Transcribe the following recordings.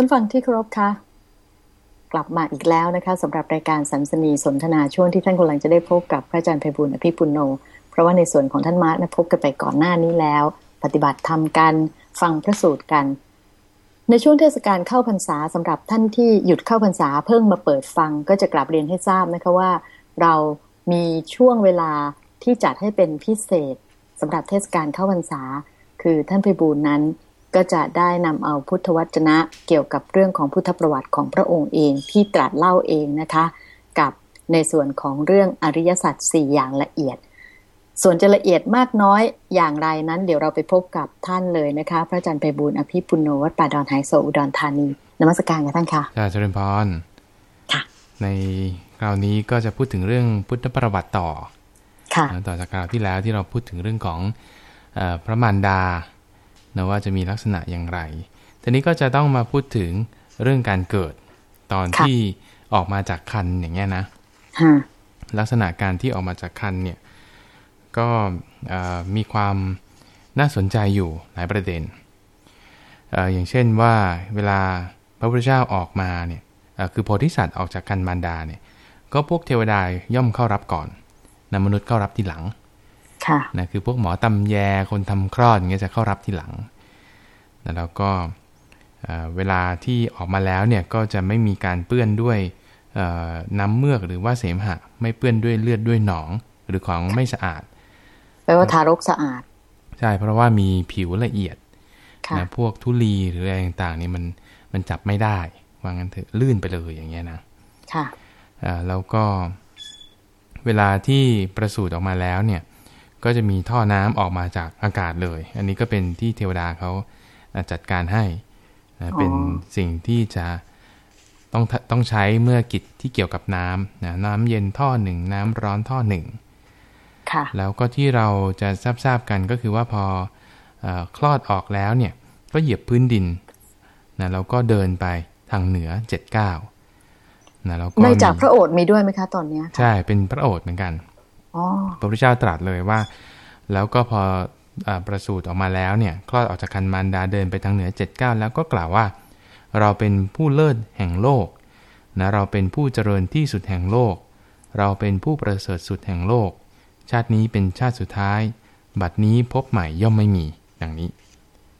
ท่านฟังที่เคารพคะกลับมาอีกแล้วนะคะสำหรับรายการสันสนีสนทนาช่วงที่ท่านกำลังจะได้พบกับพระอาจารย์ไพบุญอภิปุโน เพราะว่าในส่วนของท่านมาร์กพบกันไปก่อนหน้านี้แล้ว ปฏิบัติธรรมกัน ฟังพระสูตรกัน ในช่วงเทศกาลเข้าพรรษาสำหรับท่านที่หยุดเข้าพรรษาเพิ่งมาเปิดฟังก็จะกลับเรียนให้ทราบนะคะว่า เรามีช่วงเวลาที่จัดให้เป็นพิเศษสำหรับเทศกาลเข้าพรรษา คือท่านไพบูลนั้น ก็จะได้นำเอาพุทธวจนะเกี่ยวกับเรื่องของพุทธประวัติของพระองค์เองที่ตรัสเล่าเองนะคะ กับในส่วนของเรื่องอริยสัจสี่อย่างละเอียด ส่วนจะละเอียดมากน้อยอย่างไรนั้น เดี๋ยวเราไปพบกับท่านเลยนะคะ พระอาจารย์ไปบูลอภิปุโนวัดป่าดอนไฮโซอุดรธานีนมัสการกับท่านค่ะอาจารย์เจริญพรค่ะ ในคราวนี้ก็จะพูดถึงเรื่องพุทธประวัติต่อค่ะต่อจากคราวที่แล้วที่เราพูดถึงเรื่องของพระมารดา นะว่าจะมีลักษณะอย่างไรทีนี้ก็จะต้องมาพูดถึงเรื่องการเกิด ตอนที่ออกมาจากคันอย่างเงี้ยนะลักษณะการที่ออกมาจากคันเนี่ย ก็มีความน่าสนใจอยู่หลายประเด็นอย่างเช่นว่าเวลาพระพุทธเจ้าออกมาเนี่ยคือโพธิสัตว์ออกจากคันมารดาเนี่ย ก็พวกเทวดาย่อมเข้ารับก่อนนมนุษย์เข้ารับทีหลัง นะคือพวกหมอตำแยคนทำคลอดอย่างเงี้ยจะเข้ารับทีหลังนะแล้วก็เวลาที่ออกมาแล้วเนี่ยก็จะไม่มีการเปื้อนด้วยน้ำเมือกหรือว่าเสมหะ ไม่เปื้อนด้วยเลือดด้วยหนองหรือของไม่สะอาดแปลว่าทารกสะอาด ใช่เพราะว่ามีผิวละเอียดนะพวกทุลีหรืออะไรต่างๆนี่มันมันจับไม่ได้ว่างั้นเถอะลื่นไปเลยอย่างเงี้ยนะค่ะแล้วก็เวลาที่ประสูติออกมาแล้วเนี่ย ก็จะมีท่อน้ำออกมาจากอากาศเลย อันนี้ก็เป็นที่เทวดาเขาจัดการให้เป็นสิ่งที่จะต้องต้องใช้เมื่อกิจที่เกี่ยวกับน้ำนะน้ำเย็นท่อหนึ่งน้ำร้อนท่อหนึ่งแล้วก็ที่เราจะทราบทราบกันก็คือว่าพออคลอดออกแล้วเนี่ยก็เหยียบพื้นดินนะแล้วก็เดินไปทางเหนือเจ็ดเก้านะแล้วก็ในจากพระโอษฐ์มีด้วยไหมคะตอนนี้ใช่เป็นพระโอษฐ์เหมือนกัน พระพุทธเจ้าตรัสเลยว่า แล้วก็พออประสูติออกมาแล้วเนี่ยคลอดออกจากคันมารดาเดินไปทางเหนือเจ็ดเก้าแล้วก็กล่าวว่า เราเป็นผู้เลิศแห่งโลกนะเราเป็นผู้เจริญที่สุดแห่งโลก เราเป็นผู้ประเสริฐสุดแห่งโลก ชาตินี้เป็นชาติสุดท้าย บัดนี้พบใหม่ย่อมไม่มีดังนี้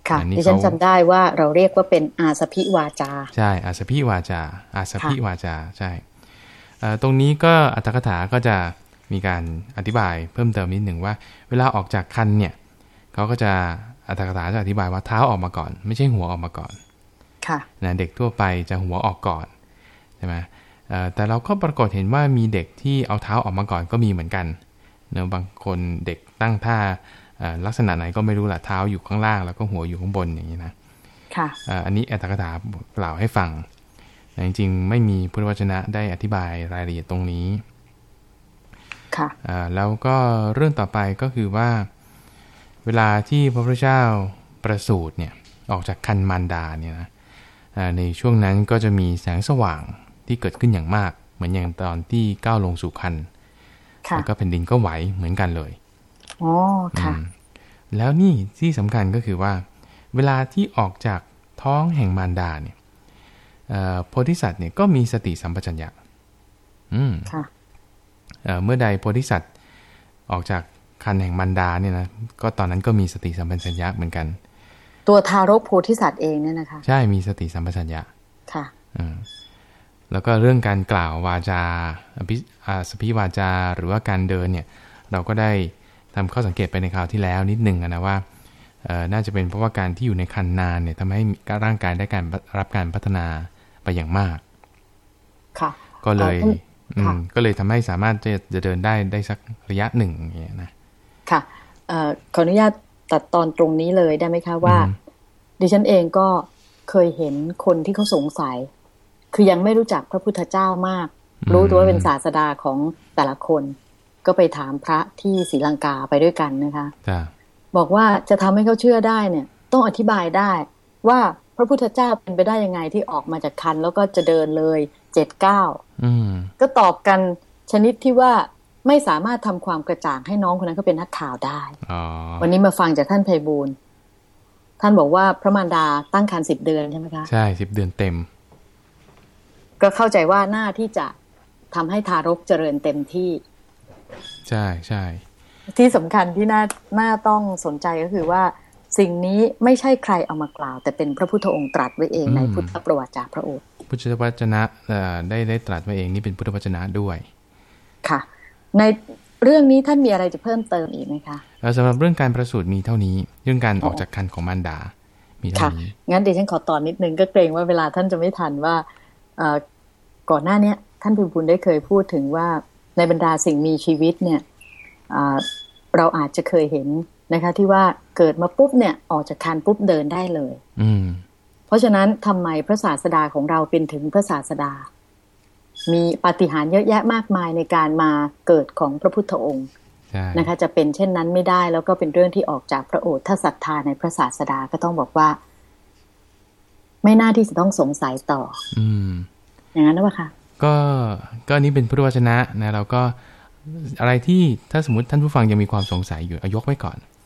ค่ะดิฉันจำได้ว่าเราเรียกว่าเป็นอาสพิวาจา ใช่อาสพิวาจา อาสพิวาจาใช่ตรงนี้ก็อัตถกถาก็จะ มีการอธิบายเพิ่มเติมนิดหนึ่งว่า เวลาออกจากคันเนี่ยเขาก็จะอัตถกถาจะอธิบายว่าเท้าออกมาก่อน ไม่ใช่หัวออกมาก่อน ค่ะนะเด็กทั่วไปจะหัวออกก่อนใช่ไหมแต่เราก็ปรากฏเห็นว่ามีเด็กที่เอาเท้าออกมาก่อนก็มีเหมือนกันเนะบางคนเด็กตั้งท่าลักษณะไหนก็ไม่รู้แหละเท้าอยู่ข้างล่าง แล้วก็หัวอยู่ข้างบนอย่างนี้นะค่ะอันนี้อัตถกถาเล่าให้ฟังจริงๆ ไม่มีพุทธวจนะได้อธิบายรายละเอียดตรงนี้ ค่ะแล้วก็เรื่องต่อไปก็คือว่า เวลาที่พระพุทธเจ้าประสูติเนี่ยออกจากคันมารดาเนี่ยนะในช่วงนั้นก็จะมีแสงสว่างที่เกิดขึ้นอย่างมาก เหมือนอย่างตอนที่ก้าวลงสู่คันแล้วก็แผ่นดินก็ไหวเหมือนกันเลยอ๋อค่ะแล้วนี่ที่สำคัญก็คือว่า เวลาที่ออกจากท้องแห่งมารดาเนี่ยโพธิสัตว์เนี่ยก็มีสติสัมปชัญญะอืมค่ะ เมื่อใดโพธิสัตว์ออกจากคันแห่งมันดาเนี่ยนะก็ตอนนั้นก็มีสติสัมปชัญญะเหมือนกัน ตัวทารกโพธิสัตว์เองเนี่ยนะคะ ใช่มีสติสัมปชัญญะค่ะอืมแล้วก็เรื่องการกล่าววาจาอภิสพิวาจาหรือว่าการเดินเนี่ย เราก็ได้ทำข้อสังเกตไปในคราวที่แล้วนิดหนึ่งนะว่าน่าจะเป็นเพราะว่าการที่อยู่ในคันนานเนี่ยทำให้ร่างกายได้การรับการพัฒนาไปอย่างมาก ค่ะ ก็เลย ก็เลยทำให้สามารถจะจะเดินได้ได้สักระยะหนึ่งอย่างเงี้ยนะค่ะขออนุญาตตัดตอนตรงนี้เลยได้ไหมคะว่า ดิฉันเองก็เคยเห็นคนที่เขาสงสัย คือยังไม่รู้จักพระพุทธเจ้ามาก รู้ตัวว่าเป็นศาสดาของแต่ละคน ก็ไปถามพระที่ศรีลังกาไปด้วยกันนะคะบอกว่าจะทำให้เขาเชื่อได้เนี่ย ต้องอธิบายได้ว่าพระพุทธเจ้าเป็นไปได้ยังไงที่ออกมาจากคันแล้วก็จะเดินเลยเจ็ดเก้าก็ตอบกันชนิดที่ว่าไม่สามารถทำความกระจ่างให้น้องคนนั้นเขาเป็นนักข่าวได้วันนี้มาฟังจากท่านไพบูลท่านบอกว่าพระมารดาตั้งครรภ์สิบเดือนใช่ไหมคะ ใช่สิบเดือนเต็ม ก็เข้าใจว่าหน้าที่จะทำให้ทารกเจริญเต็มที่ ใช่ใช่ที่สำคัญที่น่าน่าต้องสนใจก็คือว่าสิ่งนี้ไม่ใช่ใครเอามากล่าว แต่เป็นพระพุทธองค์ตรัสไว้เองในพุทธประวัติจากพระโอษฐ์ พุทธวจนะเอ่อได้ได้ตรัสมาเองนี่เป็นพุทธวจนะด้วย ค่ะ ในเรื่องนี้ท่านมีอะไรจะเพิ่มเติมอีกไหมคะเอ่อสำหรับเรื่องการประสูติมีเท่านี้ เรื่องการออกจากคันของมารดา มีเท่าค่ะนี้งั้นเดี๋ยวฉันขอตอนนิดนึงก็เกรงว่าเวลาท่านจะไม่ทันว่าเอ่อก่อนหน้าเนี้ยท่านพิบูลได้เคยพูดถึงว่าในบรรดาสิ่งมีชีวิตเนี่ยอ่าเราอาจจะเคยเห็นนะคะ ที่ว่าเกิดมาปุ๊บเนี่ยออกจากคันปุ๊บเดินได้เลย อืม เพราะฉะนั้นทำไมพระศาสดาของเราเป็นถึงพระศาสดา มีปาฏิหาริย์เยอะแยะมากมายในการมาเกิดของพระพุทธองค์ใช่นะคะ จะเป็นเช่นนั้นไม่ได้แล้วก็เป็นเรื่องที่ออกจากพระโอษฐ์ถ้าศรัทธาในพระศาสดาก็ต้องบอกว่า ไม่น่าที่จะต้องสงสัยต่อ อืม อย่างนั้นหรือเปล่าคะก็ก็อันนี้เป็นพุทธวจนะนะเราก็อะไรที่ถ้าสมมติท่านผู้ฟังยังมีความสงสัยอยู่เอายกไว้ก่อนค่ะ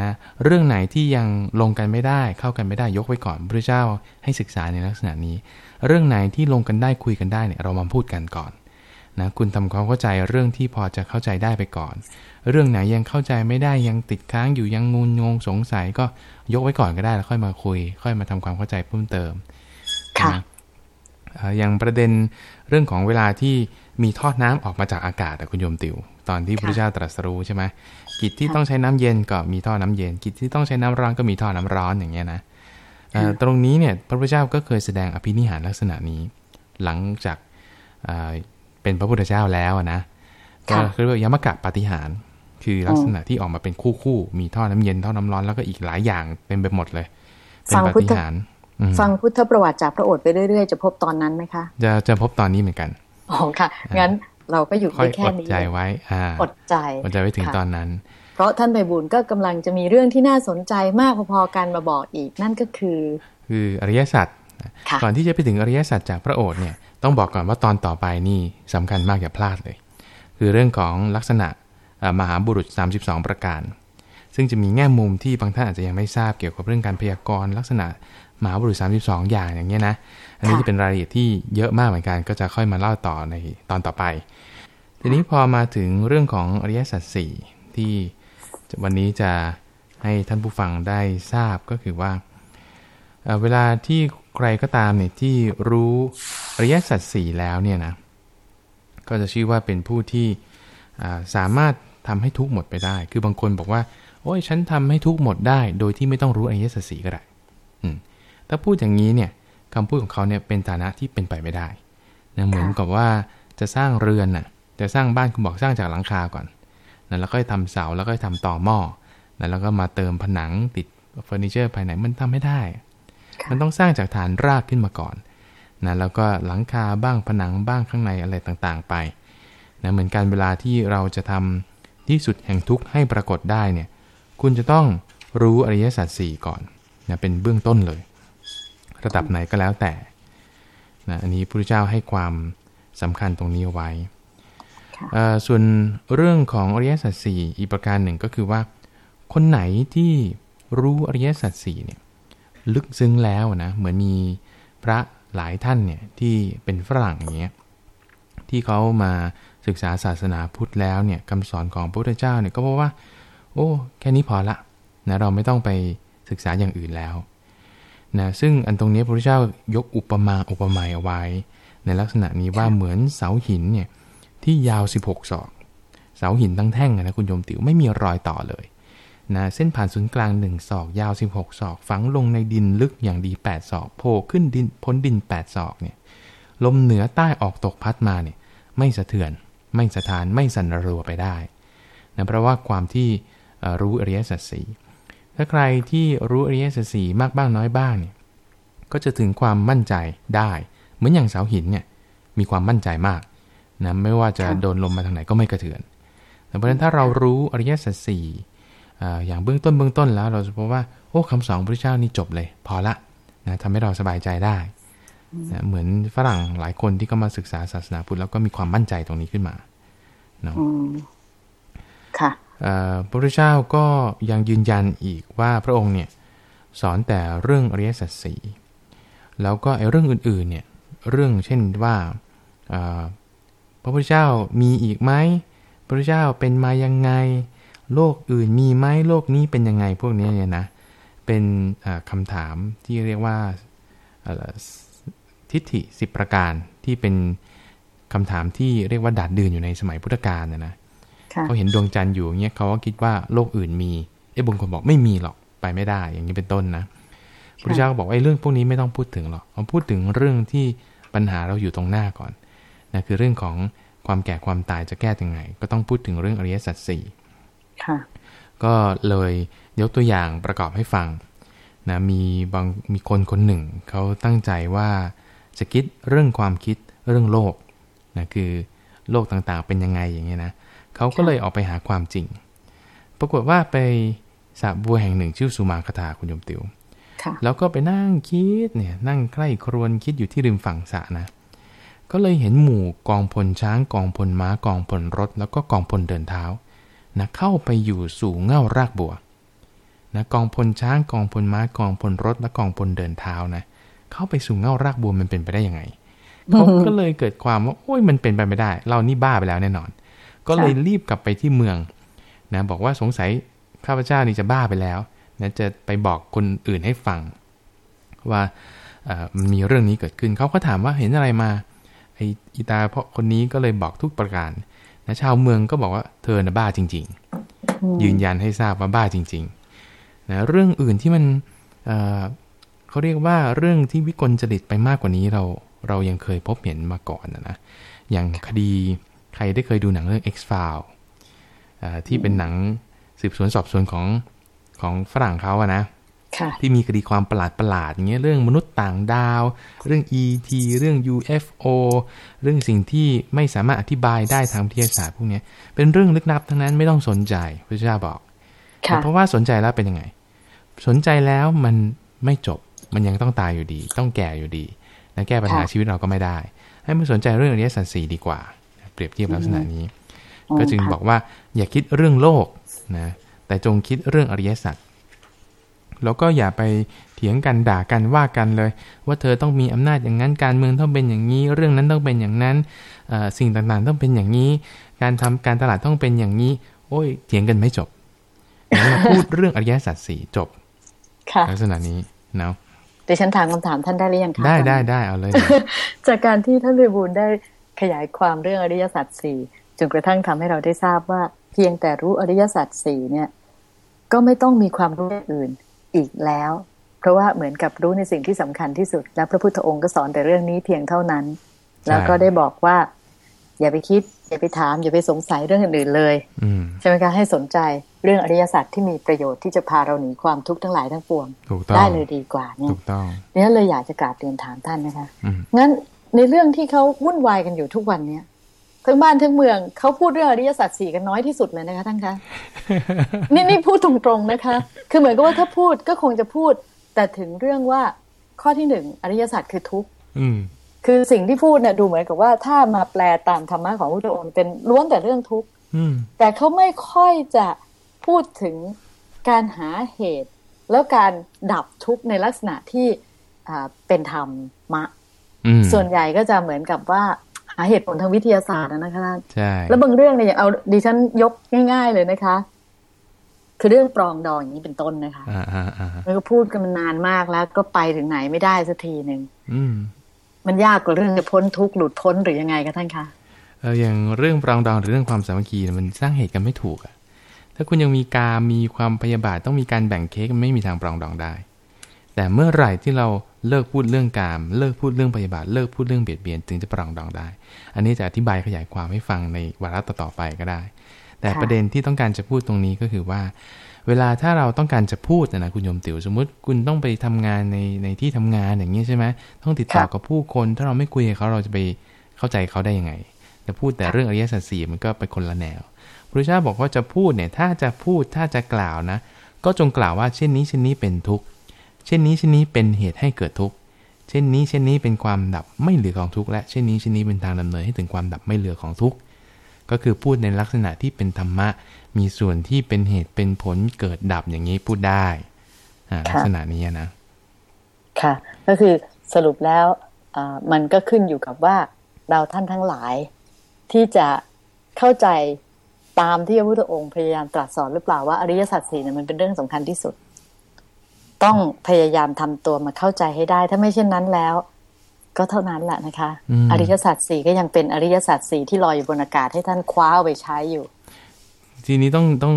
นะเรื่องไหนที่ยังลงกันไม่ได้เข้ากันไม่ได้ยกไว้ก่อนพระเจ้าให้ศึกษาในลักษณะนี้ เรื่องไหนที่ลงกันได้คุยกันได้เนี่ยเรามาพูดกันก่อนนะคุณทำความเข้าใจเรื่องที่พอจะเข้าใจได้ไปก่อน เรื่องไหนยังเข้าใจไม่ได้ยังติดค้างอยู่ยังงุนงงสงสัยก็ยกไว้ก่อนก็ได้แล้วค่อยมาคุย ค่อยมาทำความเข้าใจเพิ่มเติมค่ะนะเอ่ออย่างประเด็นเรื่องของเวลาที่มีทอดน้ำออกมาจากอากาศอะคุณโยมติว ตอนที่พระพุทธเจ้าตรัสรู้ใช่ไหมกิจที่ต้องใช้น้ำเย็นก็มีท่อน้ำเย็น กิจที่ต้องใช้น้ำร้อนก็มีท่อน้ำร้อนอย่างเงี้ยนะเอ่อตรงนี้เนี่ยพระพุทธเจ้าก็เคยแสดงอภินิหารลักษณะนี้ หลังจากเอ่อเป็นพระพุทธเจ้าแล้วอะนะก็ค่ะเรียกว่ายมกะปาฏิหารย์คือลักษณะที่ออกมาเป็นคู่คู่ๆมีท่อน้ำเย็นท่อน้ำร้อนแล้วก็อีกหลายอย่างเป็นไปหมดเลย เป็นฟังปาพุทฏิธหารย์อืม ฟังพุทธประวัติจากพระโอษฐ์ไปเรื่อยๆ จะพบตอนนั้นไหมคะ จะจะพบตอนนี้เหมือนกันอ๋อค่ะ งั้นเราก็อยู่ค่อยได้แค่อดนี้ใจไว้อ่าอดใจอดใจไว้ถึงค่ะตอนนั้น เพราะท่านไพบูลย์ก็กำลังจะมีเรื่องที่น่าสนใจมากพอๆกันมาบอกอีกนั่นก็คือ คืออริยสัจค่ะก่อนที่จะไปถึงอริยสัจจากพระโอษฐ์เนี่ยต้องบอกก่อนว่าตอนต่อไปนี่สำคัญมากอย่าพลาดเลย คือเรื่องของลักษณะเอ่อมหาบุรุษ 32 ประการ ซึ่งจะมีแง่มุมที่บางท่านอาจจะยังไม่ทราบเกี่ยวกับเรื่องการพยากรณ์ลักษณะ มหาบุรุษ32 อย่างอย่างเงี้ยนะ อันนี้ค่ะจะเป็นรายละเอียดที่เยอะมากเหมือนกัน ก็จะค่อยมาเล่าต่อในตอนต่อไป ทีนี้พอมาถึงเรื่องของอริยสัจสี่ที่วันนี้จะให้ท่านผู้ฟังได้ทราบก็คือว่าเอ่อเวลาที่ใครก็ตามเนี่ยที่รู้อริยสัจสี่แล้วเนี่ยนะก็จะชื่อว่าเป็นผู้ที่อ่าสามารถทำให้ทุกข์หมดไปได้ คือบางคนบอกว่า โอ้ยฉันทำให้ทุกข์หมดได้ โดยที่ไม่ต้องรู้อริยสัจสี่ก็ได้อืม ถ้าพูดอย่างนี้เนี่ยคำพูดของเขาเนี่ยเป็นฐานะที่เป็นไปไม่ได้นะเหมือนกับว่าจะสร้างเรือนน่ะจะสร้างบ้านคุณบอกสร้างจากหลังคาก่อนนะแล้วก็ทำเสาแล้วก็ทำต่อหม้อนะแล้วก็มาเติมผนังติดเฟอร์นิเจอร์ภายในมันทำไม่ได้ค่ะมันต้องสร้างจากฐานรากขึ้นมาก่อนนะแล้วก็หลังคาบ้างผนังบ้างข้างในอะไรต่างๆไปนะเหมือนกันเวลาที่เราจะทำที่สุดแห่งทุกข์ให้ปรากฏได้เนี่ยคุณจะต้องรู้อริยสัจสี่ก่อนนะเป็นเบื้องต้นเลย ระดับไหนก็แล้วแต่นะอันนี้พระพุทธเจ้าให้ความสำคัญตรงนี้เอาไว้ค่ะเอ่อส่วนเรื่องของอริยสัจสี่อีกประการหนึ่งก็คือว่า คนไหนที่รู้อริยสัจสี่เนี่ยลึกซึ้งแล้วนะเหมือนมีพระหลายท่านเนี่ยที่เป็นฝรั่งอย่างเงี้ยที่เขามาศึกษาศาสนาพุทธแล้วเนี่ยคำสอนของพระพุทธเจ้าเนี่ยก็บอกว่า โอ้ แค่นี้พอละนะเราไม่ต้องไปศึกษาอย่างอื่นแล้ว นะซึ่งอันตรงนี้พระพุทธเจ้ายกอุปมาอุปไมยเอาไว้ ในลักษณะนี้ว่าเหมือนเสาหินเนี่ยที่ยาว 16 ศอก เสาหินทั้งแท่งอะนะคุณโยมติ๋วไม่มีรอยต่อเลยนะเส้นผ่านศูนย์กลาง 1 ศอก ยาว 16 ศอก ฝังลงในดินลึกอย่างดี 8 ศอกโผล่ขึ้นดินพ้นดิน 8 ศอกเนี่ยลมเหนือใต้ออกตกพัดมาเนี่ยไม่สะเทือน ไม่สะทานไม่สั่นระรัวไปได้นะเพราะว่าความที่เอ่อรู้อริยสัจสี่ ถ้าใครที่รู้อริยสัจสี่มากบ้างน้อยบ้างเนี่ยก็จะถึงความมั่นใจได้ เหมือนอย่างเสาหินเนี่ยมีความมั่นใจมากนะไม่ว่าจะค่ะโดนลมมาทางไหนก็ไม่กระเทือนแต่เพราะฉะนั้นถ้าเรารู้อริยสัจสี่อ่าอย่างเบื้องต้นเบื้องต้นแล้ว เราจะพบว่าโอ้คำสอนพระพุทธเจ้านี่จบเลย พอละนะทำให้เราสบายใจได้นะเหมือนฝรั่งหลายคนที่ก็มาศึกษาศาสนาพุทธแล้วก็มีความมั่นใจตรงนี้ขึ้นมาเนาะอืมค่ะเอ่อ พระพุทธเจ้าก็ยังยืนยันอีกว่าพระองค์เนี่ยสอนแต่เรื่องอริยสัจสี่แล้วก็ไอ้เรื่องอื่นๆเนี่ยเรื่องเช่นว่าพระพุทธเจ้ามีอีกไหมพระพุทธเจ้าเป็นมายังไง โลกอื่นมีไหมโลกนี้เป็นยังไงพวกนี้เนี่ยนะเป็นคำถามที่เรียกว่าทิฏฐิสิบประการที่เป็นคำถามที่เรียกว่าดาดดื่นอยู่ในสมัยพุทธกาลนะนะ เขาเห็นดวงจันทร์อยู่เงี้ยเขาก็คิดว่าโลกอื่นมีเอ้บางคนบอกไม่มีหรอกไปไม่ได้ อย่างนี้เป็นต้นนะพระเจ้าก็บอกไอ้เรื่องพวกนี้ไม่ต้องพูดถึงหรอกเอาพูดถึงเรื่องที่ปัญหาเราอยู่ตรงหน้าก่อนนะคือเรื่องของความแก่ความตายจะแก้ยังไง ก็ต้องพูดถึงเรื่องอริยสัจสี่ก็เลยยกตัวอย่างประกอบให้ฟังนะมีบางมีคนคนหนึ่ง เขาตั้งใจว่าจะคิดเรื่องความคิดเรื่องโลกนะคือโลกต่างๆเป็นยังไงอย่างเงี้ยนะ เขาก็เลยออกไปหาความจริง ปรากฏว่าไปสระบัวแห่งหนึ่งชื่อสุมาคาถาคุณยมติวแล้วก็ไปนั่งคิดเนี่ยนั่งใกล้ครวนคิดอยู่ที่ริมฝั่งสระนะ ก็เลยเห็นหมู่กองพลช้างกองพลม้ากองพลรถ แล้วก็กองพลเดินเท้านะเข้าไปอยู่สู่เง่ารากบัวนะกองพลช้างกองพลม้ากองพลรถ และกองพลเดินเท้านะ เข้าไปสู่เง่ารากบัวมันเป็นไปได้ยังไงเขาก็เลยเกิดความว่าโอ้ยมันเป็นไปไม่ได้ เรานี่บ้าไปแล้วแน่นอน ก็เลยรีบกลับไปที่เมืองนะบอกว่าสงสัยข้าพเจ้านี่จะบ้าไปแล้วนะจะไปบอกคนอื่นให้ฟัง ว่ามันมีเรื่องนี้เกิดขึ้นเขาก็ถามว่าเห็นอะไรมาไอ้อีตาเพราะคนนี้ก็เลยบอกทุกประการนะชาวเมืองก็บอกว่าเธอนะบ้าจริง ๆ ยืนยันให้ทราบว่าบ้าจริงๆนะเรื่องอื่นที่มันเขาเรียกว่าเรื่องที่วิกลจริตไปมากกว่านี้เราเรายังเคยพบเห็นมาก่อนนะนะอย่างคดี ใครได้เคยดูหนังเรื่อง X-File ที่เป็นหนังสืบสวนสอบสวนของของฝรั่งเขาอะนะที่มีคดีความประหลาดประหลาดอย่างเงี้ยเรื่องมนุษย์ต่างดาว เรื่อง ET เรื่อง UFO เรื่องสิ่งที่ไม่สามารถอธิบายได้ทางวิทยาศาสตร์พวกนี้เป็นเรื่องลึกลับทั้งนั้นไม่ต้องสนใจพระเจ้าบอกเพราะว่าสนใจแล้วเป็นยังไง สนใจแล้วมันไม่จบมันยังต้องตายอยู่ดี ต้องแก่อยู่ดีและแก้ปัญหาชีวิตเราก็ไม่ได้ ให้มันสนใจเรื่องอริยสัจสี่ดีกว่า เปรียบเทียบลักษณะนี้ ก็จึงบอกว่าอย่าคิดเรื่องโลกนะแต่จงคิดเรื่องอริยสัจแล้วก็อย่าไปเถียงกันด่ากันว่ากันเลย ว่าเธอต้องมีอำนาจอย่างนั้นการเมืองต้องเป็นอย่างนี้ เรื่องนั้นต้องเป็นอย่างนั้นสิ่งต่างๆต้องเป็นอย่างนี้ การทำการตลาดต้องเป็นอย่างนี้ โอ้ยเถียงกันไม่จบมาพูดเรื่องอริยสัจสี่จบลักษณะนี้เนาะดิฉันถามคำถามท่านได้หรือยังคะได้ได้ได้เอาเลย จากการที่ท่านเรบูลได้ ขยายความเรื่องอริยสัจสี่จนกระทั่งทำให้เราได้ทราบว่า เพียงแต่รู้อริยสัจสี่เนี่ย ก็ไม่ต้องมีความรู้อื่นอีกแล้ว เพราะว่าเหมือนกับรู้ในสิ่งที่สำคัญที่สุด และพระพุทธองค์ก็สอนแต่เรื่องนี้เพียงเท่านั้น แล้วก็ได้บอกว่า อย่าไปคิด อย่าไปถาม อย่าไปสงสัยเรื่องอื่นๆเลยใช่ไหมคะให้สนใจเรื่องอริยสัจที่มีประโยชน์ที่จะพาเราหนีความทุกข์ทั้งหลายทั้งปวงได้เลยดีกว่าเนี่ยถูกต้องเนี่ยเลยอยากจะกราบเรียนถามท่านนะคะงั้น ในเรื่องที่เขาวุ่นวายกันอยู่ทุกวันเนี้ยทั้งบ้านทั้งเมืองเขาพูดเรื่องอริยสัจสี่กันน้อยที่สุดเลยนะคะท่านคะนี่นี่พูดตรงๆนะคะ คือเหมือนกับว่าถ้าพูดก็คงจะพูด แต่ถึงเรื่องว่าข้อที่หนึ่งอริยสัจคือทุกข์คือสิ่งที่พูดเนี่ยดูเหมือนกับว่าถ้ามาแปลตามธรรมะของพระองค์เป็นล้วนแต่เรื่องทุกข์แต่เขาไม่ค่อยจะพูดถึงการหาเหตุ แล้วการดับทุกข์ในลักษณะที่เป็นธรรมมะ ส่วนใหญ่ก็จะเหมือนกับว่าหาเหตุผลทางวิทยาศาสตร์นะคะใช่แล้วบางเรื่องเนี่ยอย่างเอาดิฉันยกง่าย ๆ เลยนะคะ คือเรื่องปรองดองอย่างนี้เป็นต้นนะคะแล้วก็พูดกันมานานมากแล้ว ก็ไปถึงไหนไม่ได้สักทีหนึ่งมันยากกว่าเรื่องจะพ้นทุกข์หลุดพ้นหรือยังไงคะท่านคะเอออย่างเรื่องปรองดองหรือเรื่องความสามัคคีมันสร้างเหตุกันไม่ถูกอะถ้าคุณยังมีการมีความพยาบาทต้องมีการแบ่งเค้กไม่มีทางปรองดองได้ แต่เมื่อไหร่ที่เราเลิกพูดเรื่องกาม เลิกพูดเรื่องพยาบาท เลิกพูดเรื่องเบียดเบียน ถึงจะปรองดองได้ อันนี้จะอธิบายขยายความให้ฟังในวาระต่อๆไปก็ได้ แต่ประเด็นที่ต้องการจะพูดตรงนี้ก็คือว่า เวลาถ้าเราต้องการจะพูดนะคุณโยมติ๋วสมมติคุณต้องไปทำงานในในที่ทำงานอย่างนี้ใช่ไหมต้องติดต่อกับผู้คน ถ้าเราไม่คุยกับเขาเราจะไปเข้าใจเขาได้ยังไงแต่พูดแต่เรื่องอริยสัจสี่มันก็ไปคนละแนวพระเจ้าบอกว่าจะพูดเนี่ยถ้าจะพูดถ้าจะกล่าวนะ ก็จงกล่าวว่าเช่นนี้เช่นนี้เป็นทุกข์ เช่นนี้เช่นนี้เป็นเหตุให้เกิดทุกข์ เช่นนี้เช่นนี้เป็นความดับไม่เหลือของทุกข์และเช่นนี้เช่นนี้เป็นทางดำเนินให้ถึงความดับไม่เหลือของทุกข์ ก็คือพูดในลักษณะที่เป็นธรรมะ มีส่วนที่เป็นเหตุเป็นผลเกิดดับอย่างนี้พูดได้ลักษณะนี้นะ ค่ะ ก็คือสรุปแล้วมันก็ขึ้นอยู่กับว่าเราท่านทั้งหลาย ที่จะเข้าใจตามที่พระพุทธองค์พยายามตรัสสอนหรือเปล่าว่าอริยสัจสี่เนี่ยมันเป็นเรื่องสำคัญที่สุด ต้องพยายามทำตัวมาเข้าใจให้ได้ ถ้าไม่เช่นนั้นแล้ว ก็เท่านั้นแหละนะคะ อริยสัจสี่ก็ยังเป็นอริยสัจสี่ที่ลอยอยู่บนอากาศให้ท่านคว้าไปใช้อยู่ ทีนี้ต้องต้อง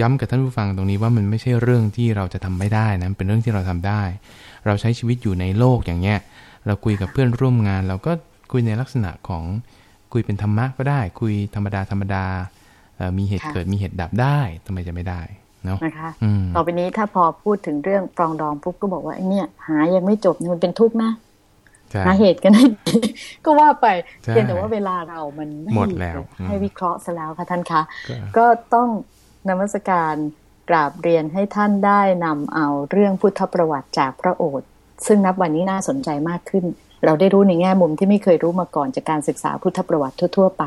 ย้ำกับท่านผู้ฟังตรงนี้ว่ามันไม่ใช่เรื่องที่เราจะทำไม่ได้นะเป็นเรื่องที่เราทำได้ เราใช้ชีวิตอยู่ในโลกอย่างเงี้ย เราคุยกับเพื่อนร่วมงาน เราก็คุยในลักษณะของคุยเป็นธรรมะก็ได้ คุยธรรมดาธรรมดามีเหตุเกิดมีเหตุดับได้ทำไมจะไม่ได้เนาะนะคะ ต่อไปนี้ถ้าพอพูดถึงเรื่องปรองดองปุ๊บก็บอกว่าเนี่ย หายังไม่จบมันเป็นทุกข์นะหาเหตุกันให้ก็ว่าไปเพียงแต่ว่าเวลาเรามันหมดแล้ว ให้วิเคราะห์ซะแล้วค่ะท่านคะก็ต้องนมัสการกราบเรียนให้ท่านได้นำเอาเรื่องพุทธประวัติจากพระโอษฐ์ซึ่งนับวันนี้น่าสนใจมากขึ้น เราได้รู้ในแง่มุมที่ไม่เคยรู้มาก่อนจากการศึกษาพุทธประวัติทั่ว ๆ ไป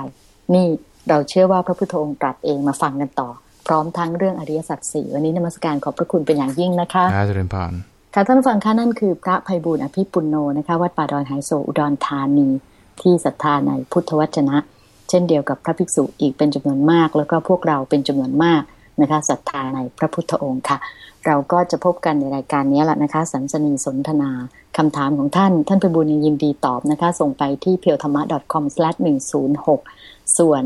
นี่เราเชื่อว่าพระพุทธองค์ตรัสเองมาฟังกันต่อ พร้อมทั้งเรื่องอริยสัจสี่วันนี้นมัสการขอบพระคุณเป็นอย่างยิ่งนะคะอาจารย์พรค่ะท่านฟังค่ะนั่นคือพระภัยบุญอภิปุโนนะคะวัดป่าดอนไฮโซอุดรธานีที่ศรัทธาในพุทธวจนะ เช่นเดียวกับพระภิกษุอีกเป็นจำนวนมาก แล้วก็พวกเราเป็นจำนวนมากนะคะศรัทธาในพระพุทธองค์ค่ะ เราก็จะพบกันในรายการนี้แหละนะคะ สันสนีสนทนาคำถามของท่าน ท่านไปบุญยินดีตอบนะคะ ส่งไปที่เพียวธรรมะ .com/106 ส่วน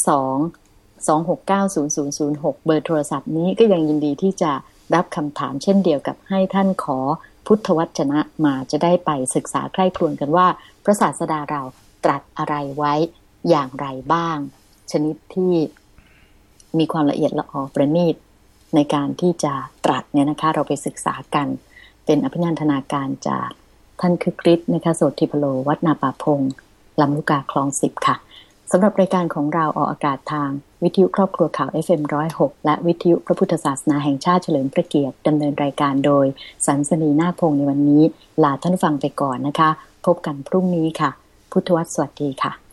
02 2690006 เบอร์โทรศัพท์นี้ก็ยังยินดีที่จะรับคำถามเช่นเดียวกับให้ท่านขอพุทธวจนะมาจะได้ไปศึกษาใคร่ครวญกันว่า พระศาสดาเราตรัสอะไรไว้อย่างไรบ้าง ชนิดที่มีความละเอียดละออประณีตในการที่จะตรัสเนี่ยนะคะ เราไปศึกษากัน เป็นอภิญญานาการจากท่านคือคริสนะคะโสติพโลวัดนาป่าพงลำลูกกาคลองสิบค่ะ สำหรับรายการของเราออกอากาศทาง วิทยุครอบครัวข่าว FM106 และวิทยุพระพุทธศาสนาแห่งชาติเฉลิมพระเกียรติดำเนินรายการโดย สันสนีนาพงในวันนี้ ลาท่านฟังไปก่อนนะคะ พบกันพรุ่งนี้ค่ะ พุทธวัตรสวัสดีค่ะ